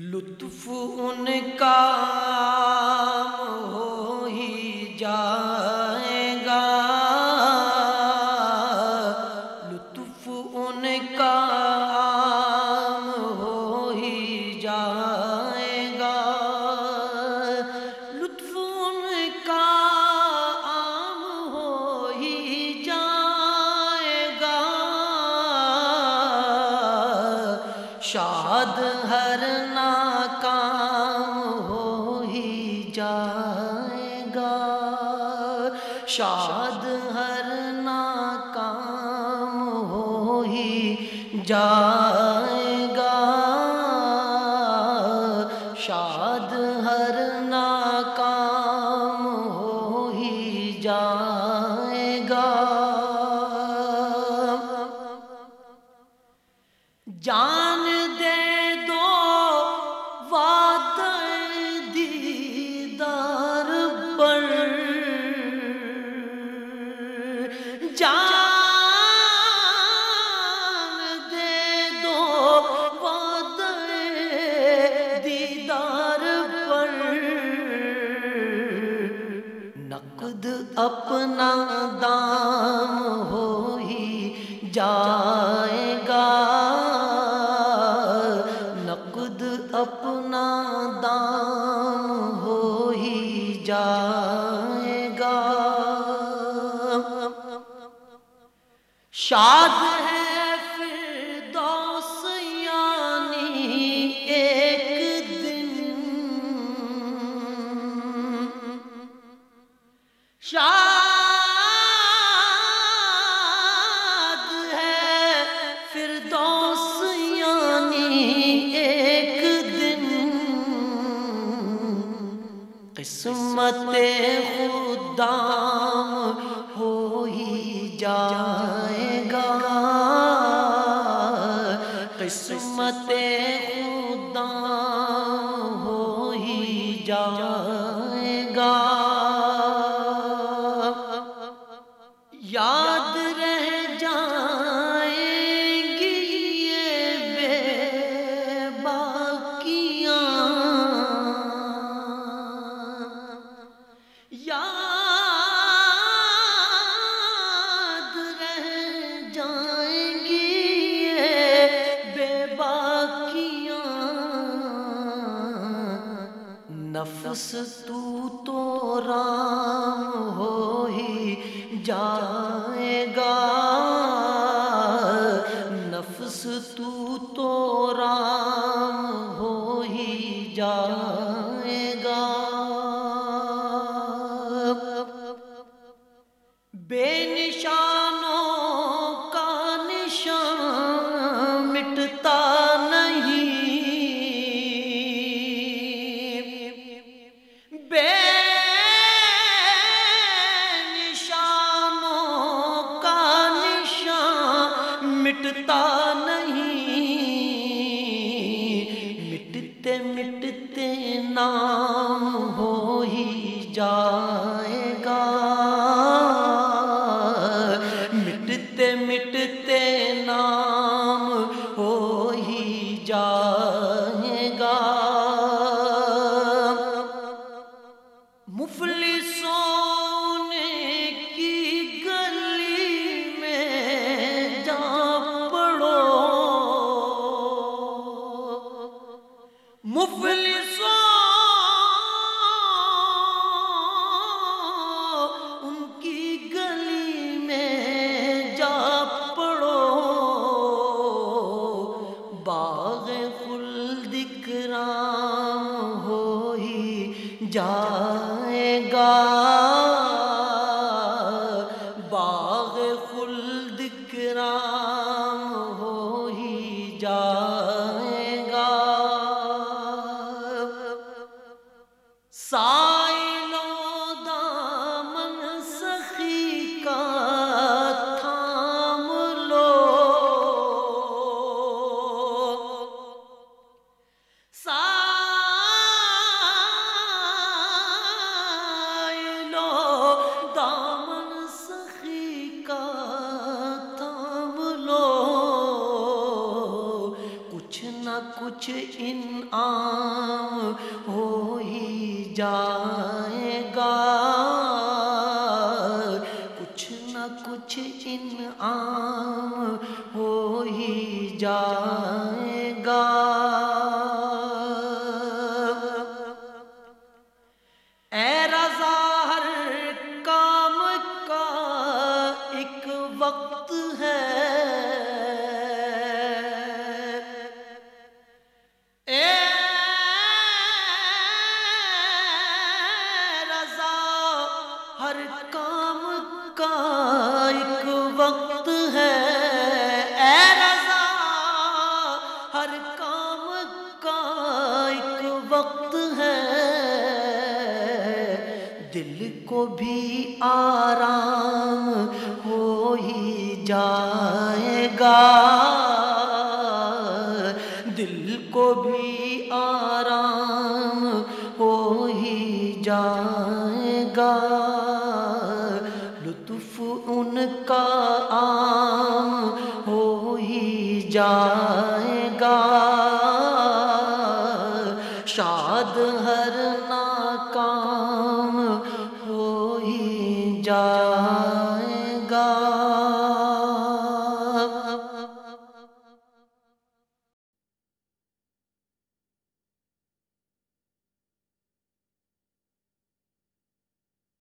لطف ان کا ہو ہی جائے شاد ہر ناکام ہو ہی جائے گا۔ شاد ہر ناکام ہو ہی جائے نقد اپنا دام ہو ہی جائے گا۔ نقد اپنا دام ہو ہی جائے گا۔ شاد ہے قسمت خدام ہو ہی جائے گا۔ قسمت خدام ہو ہی جائے تو تو رام ہو ہی جائے گا۔ نفس تو تو رام ہو ہی جائے گا۔ بے مٹتا نہیں۔ مٹتے مٹتے نام ہو ہی جائے گا۔ مٹتے مٹتے نام ہو ہی جائے کا باغ خلد کرام ہو ہی جائے گا۔ سائلو کچھ انعام ہو ہی جائے گا۔ کچھ نہ کچھ انعام ہو ہی جائے گا۔ اے رضا، ہر کام کا ایک وقت کا ایک وقت ہے، اے رضا، ہر کام کا ایک وقت ہے۔ دل کو بھی آرام ہو ہی جائے گا۔ دل کو بھی آرام ہو ہی جائے گا۔ ان کا عام ہو ہی جائے